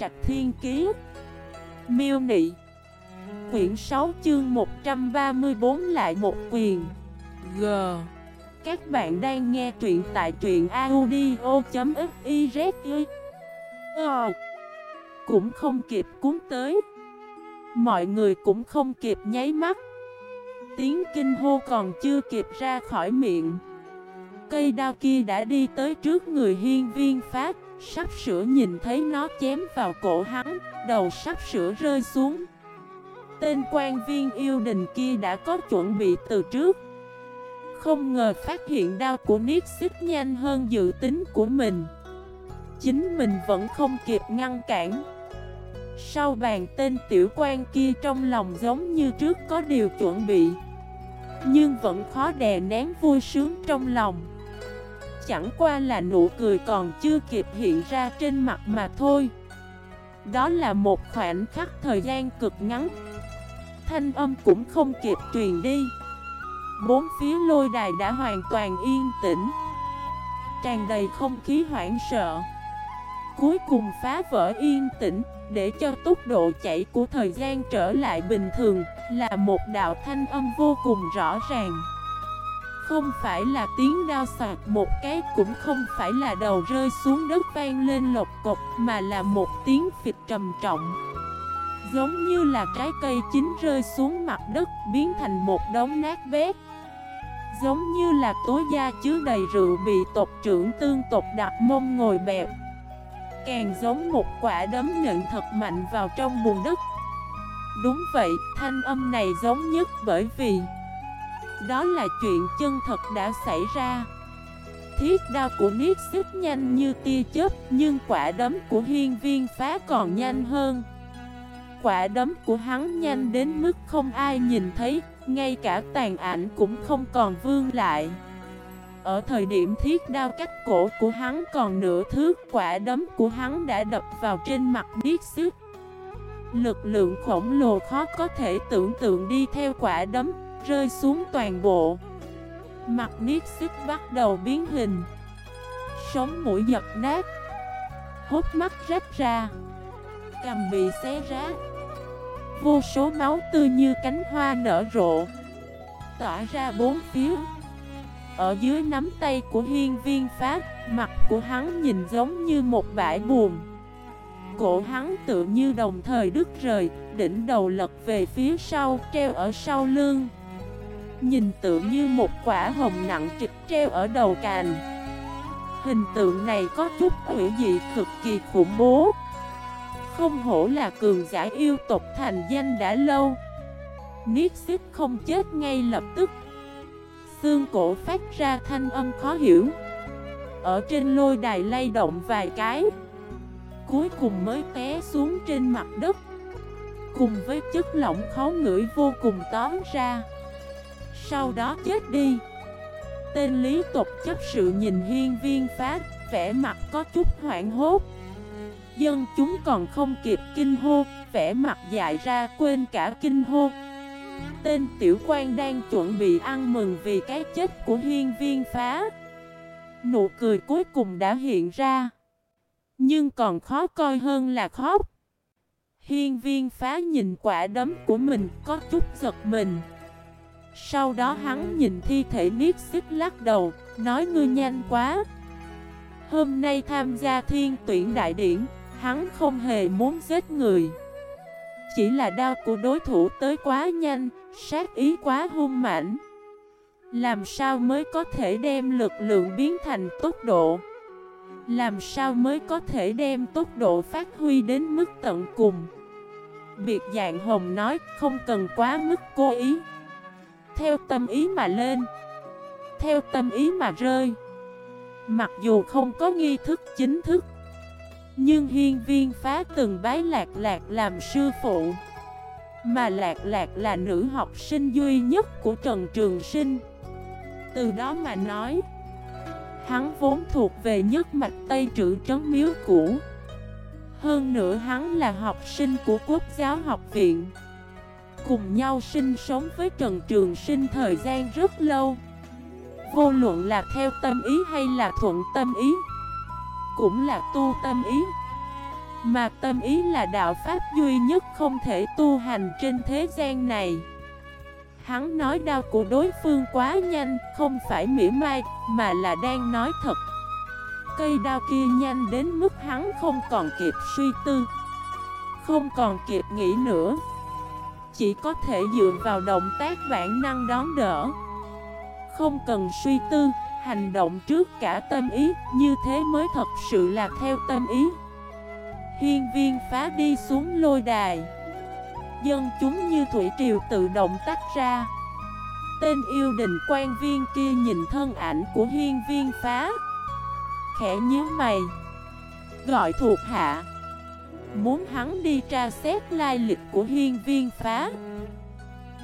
Trạch Thiên Kiế Miêu Nị. Quyển 6 chương 134 lại một quyền. G. Các bạn đang nghe truyện tại truyện audio.xyz Ờ. Cũng không kịp cuốn tới. Mọi người cũng không kịp nháy mắt. Tiếng kinh hô còn chưa kịp ra khỏi miệng. Cây đao kia đã đi tới trước người hiên viên phát Sắp sửa nhìn thấy nó chém vào cổ hắn, Đầu sắp sửa rơi xuống. Tên quan viên yêu đình kia đã có chuẩn bị từ trước. Không ngờ phát hiện đau của Niết xích nhanh hơn dự tính của mình. Chính mình vẫn không kịp ngăn cản. Sau bàn tên tiểu quan kia trong lòng giống như trước có điều chuẩn bị, Nhưng vẫn khó đè nén vui sướng trong lòng. Chẳng qua là nụ cười còn chưa kịp hiện ra trên mặt mà thôi. Đó là một khoảnh khắc thời gian cực ngắn. Thanh âm cũng không kịp truyền đi. Bốn phía lôi đài đã hoàn toàn yên tĩnh, Tràn đầy không khí hoảng sợ. Cuối cùng phá vỡ yên tĩnh Để cho tốc độ chảy của thời gian trở lại bình thường Là một đạo thanh âm vô cùng rõ ràng. Không phải là tiếng đao sạc một cái Cũng không phải là đầu rơi xuống đất vang lên lột cục Mà là một tiếng phịch trầm trọng. Giống như là trái cây chín rơi xuống mặt đất biến thành một đống nát bét. Giống như là tối da chứa đầy rượu bị tộc trưởng tương tộc đặt mông ngồi bẹp. Càng giống một quả đấm nện thật mạnh vào trong bùn đất. Đúng vậy, thanh âm này giống nhất bởi vì đó là chuyện chân thật đã xảy ra. Thiết đao của Niết xích nhanh như tia chớp Nhưng quả đấm của hiên viên phá còn nhanh hơn. Quả đấm của hắn nhanh đến mức không ai nhìn thấy Ngay cả tàn ảnh cũng không còn vương lại. Ở thời điểm thiết đao cách cổ của hắn còn nửa thước quả đấm của hắn đã đập vào trên mặt Niết xích. Lực lượng khổng lồ khó có thể tưởng tượng đi theo quả đấm, rơi xuống toàn bộ. Mặt niết xích bắt đầu biến hình. Sống mũi giật nát. Hốt mắt rách ra. Cầm bị xé rách Vô số máu tươi như cánh hoa nở rộ. Tỏa ra bốn phía. Ở dưới nắm tay của hiên viên phát, mặt của hắn nhìn giống như một bãi buồn. Cổ hắn tự như đồng thời đứt rời, đỉnh đầu lật về phía sau, treo ở sau lưng. Nhìn tự như một quả hồng nặng trịch treo ở đầu cành. Hình tượng này có chút quỷ dị, cực kỳ khủng bố. Không hổ là cường giả yêu tộc thành danh đã lâu. Niết xích không chết ngay lập tức Xương cổ phát ra thanh âm khó hiểu Ở trên lôi đài lay động vài cái Cuối cùng mới té xuống trên mặt đất Cùng với chất lỏng khó ngửi vô cùng tóm ra sau đó chết đi. Tên lý tục chấp sự nhìn hiên viên phát Vẻ mặt có chút hoảng hốt. Dân chúng còn không kịp kinh hô, Vẻ mặt dại ra quên cả kinh hô. Tên tiểu quan đang chuẩn bị ăn mừng vì cái chết của hiên viên phá. Nụ cười cuối cùng đã hiện ra. Nhưng còn khó coi hơn là khóc. Hiên viên phá nhìn quả đấm của mình có chút giật mình. Sau đó hắn nhìn thi thể niết xích lắc đầu Nói ngươi nhanh quá Hôm nay tham gia thiên tuyển đại điển Hắn không hề muốn giết người chỉ là đau của đối thủ tới quá nhanh, sát ý quá hung mãnh. Làm sao mới có thể đem lực lượng biến thành tốc độ? Làm sao mới có thể đem tốc độ phát huy đến mức tận cùng? Biệt dạng hồng nói không cần quá mức cố ý. Theo tâm ý mà lên. Theo tâm ý mà rơi. Mặc dù không có nghi thức chính thức, nhưng hiên viên phá từng bái lạc lạc làm sư phụ Mà lạc lạc là nữ học sinh duy nhất của Trần Trường Sinh Từ đó mà nói, Hắn vốn thuộc về nhất mạch Tây Trữ Trấn Miếu cũ Hơn nữa hắn là học sinh của Quốc giáo học viện Cùng nhau sinh sống với Trần Trường Sinh thời gian rất lâu. Vô luận là theo tâm ý hay là thuận tâm ý cũng là tu tâm ý. Mà tâm ý là đạo pháp duy nhất không thể tu hành trên thế gian này. Hắn nói đau của đối phương quá nhanh, không phải mỉa mai, mà là đang nói thật. Cây đao kia nhanh đến mức hắn không còn kịp suy tư Không còn kịp nghĩ nữa. Chỉ có thể dựa vào động tác bản năng đón đỡ. Không cần suy tư, hành động trước cả tâm ý Như thế mới thật sự là theo tâm ý. Hiên viên phá đi xuống lôi đài. Dân chúng như thủy triều tự động tách ra. Tên yêu đình quan viên kia nhìn thân ảnh của hiên viên phá. Khẽ nhíu mày. Gọi thuộc hạ. Muốn hắn đi tra xét lai lịch của hiên viên phá.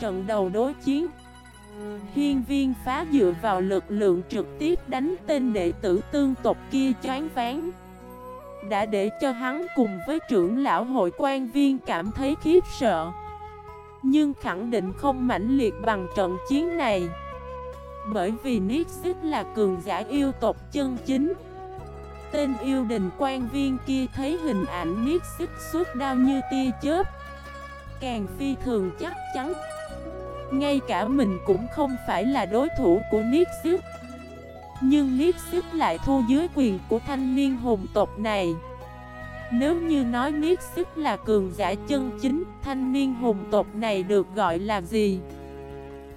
Trận đầu đối chiến. Hiên viên phá dựa vào lực lượng trực tiếp đánh tên đệ tử tương tộc kia choáng ván Đã để cho hắn cùng với trưởng lão hội quan viên cảm thấy khiếp sợ. Nhưng khẳng định không mãnh liệt bằng trận chiến này. Bởi vì Niết Xích là cường giả yêu tộc chân chính. Tên yêu đình quan viên kia thấy hình ảnh Niết Xích suốt đau như tia chớp. Càng phi thường chắc chắn, ngay cả mình cũng không phải là đối thủ của Niết Xích. Nhưng Niết Xích lại thu dưới quyền của thanh niên hùng tộc này. Nếu như nói Niết Xích là cường giả chân chính, Thanh niên hùng tộc này được gọi là gì?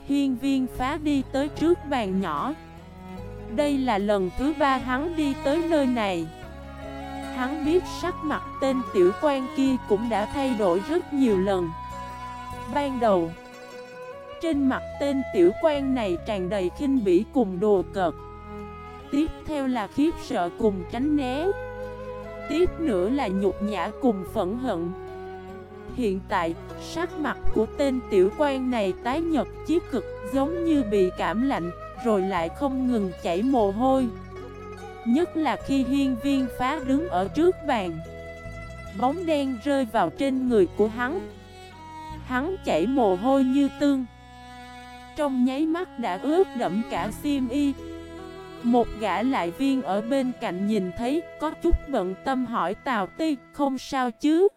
Hiên viên phá đi tới trước bàn nhỏ. Đây là lần thứ ba hắn đi tới nơi này. Hắn biết sắc mặt tên tiểu quan kia cũng đã thay đổi rất nhiều lần. Ban đầu trên mặt tên tiểu quan này tràn đầy khinh bỉ cùng đồ cợt. Tiếp theo là khiếp sợ cùng tránh né. Tiếp nữa là nhục nhã cùng phẫn hận. Hiện tại, sắc mặt của tên tiểu quan này tái nhật chí cực giống như bị cảm lạnh. Rồi lại không ngừng chảy mồ hôi. Nhất là khi hiên viên phá đứng ở trước bàn. Bóng đen rơi vào trên người của hắn. Hắn chảy mồ hôi như tương. Trong nháy mắt đã ướt đậm cả xiêm y. Một gã lại viên ở bên cạnh nhìn thấy Có chút bận tâm hỏi Tào Ti, Không sao chứ?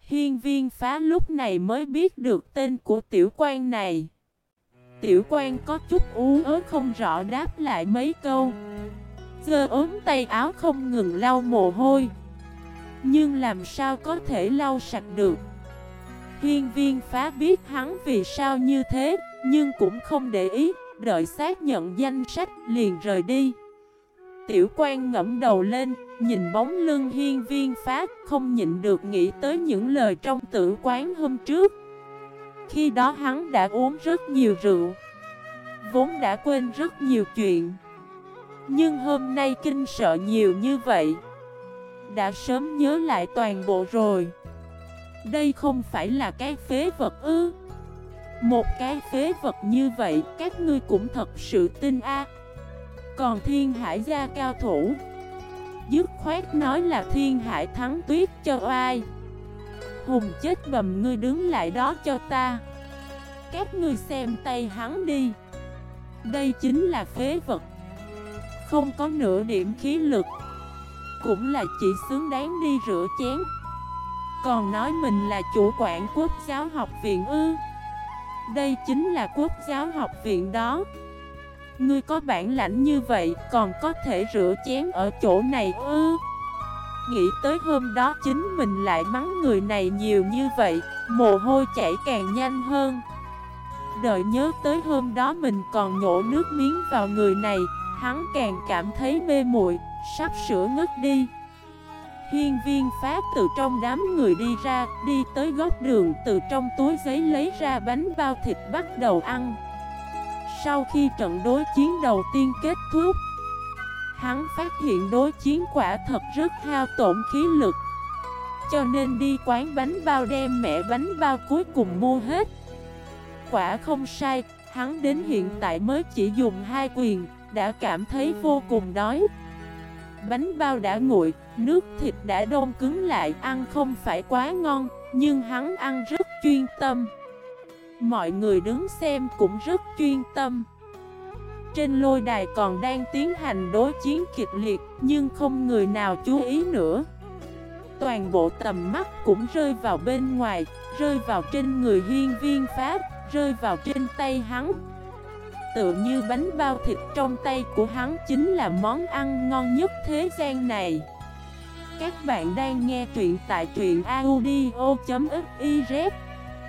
Hiên viên phá lúc này mới biết được tên của tiểu quan này. Tiểu quan có chút ú ớ không rõ đáp lại mấy câu. Gơ ốm tay áo không ngừng lau mồ hôi. Nhưng làm sao có thể lau sạch được? Hiên viên phá biết hắn vì sao như thế nhưng cũng không để ý, đợi xác nhận danh sách liền rời đi. Tiểu quan ngẫm đầu lên, nhìn bóng lưng hiên viên Phá Không nhịn được nghĩ tới những lời trong tử quán hôm trước. Khi đó hắn đã uống rất nhiều rượu, Vốn đã quên rất nhiều chuyện. Nhưng hôm nay kinh sợ nhiều như vậy, Đã sớm nhớ lại toàn bộ rồi. Đây không phải là cái phế vật ư? Một cái phế vật như vậy, các ngươi cũng thật sự tin a. Còn thiên hải gia cao thủ, Dứt khoát nói là thiên hải thắng tuyết cho ai Hùng chết bầm, ngươi đứng lại đó cho ta. Các ngươi xem tay hắn đi. Đây chính là phế vật. Không có nửa điểm khí lực. Cũng là chỉ xứng đáng đi rửa chén. Còn nói mình là chủ quản quốc giáo học viện ư? Đây chính là quốc giáo học viện đó. Ngươi có bản lãnh như vậy, còn có thể rửa chén ở chỗ này ư? Nghĩ tới hôm đó chính mình lại mắng người này nhiều như vậy Mồ hôi chảy càng nhanh hơn Đợi nhớ tới hôm đó mình còn nhổ nước miếng vào người này Hắn càng cảm thấy mê muội sắp sửa ngất đi Hiên viên phát từ trong đám người đi ra, đi tới góc đường từ trong túi giấy lấy ra bánh bao thịt bắt đầu ăn. Sau khi trận đối chiến đầu tiên kết thúc, hắn phát hiện đối chiến quả thật rất hao tổn khí lực. Cho nên đi quán bánh bao đem mẹ bánh bao cuối cùng mua hết. Quả không sai, hắn đến hiện tại mới chỉ dùng hai quyền, đã cảm thấy vô cùng đói. Bánh bao đã nguội, nước thịt đã đông cứng lại Ăn không phải quá ngon, nhưng hắn ăn rất chuyên tâm Mọi người đứng xem cũng rất chuyên tâm trên lôi đài còn đang tiến hành đối chiến kịch liệt, Nhưng không người nào chú ý nữa. Toàn bộ tầm mắt cũng rơi vào bên ngoài, Rơi vào trên người hiên viên pháp, Rơi vào trên tay hắn. Tựa như bánh bao thịt trong tay của hắn chính là món ăn ngon nhất thế gian này. Các bạn đang nghe truyện tại truyện audio.fif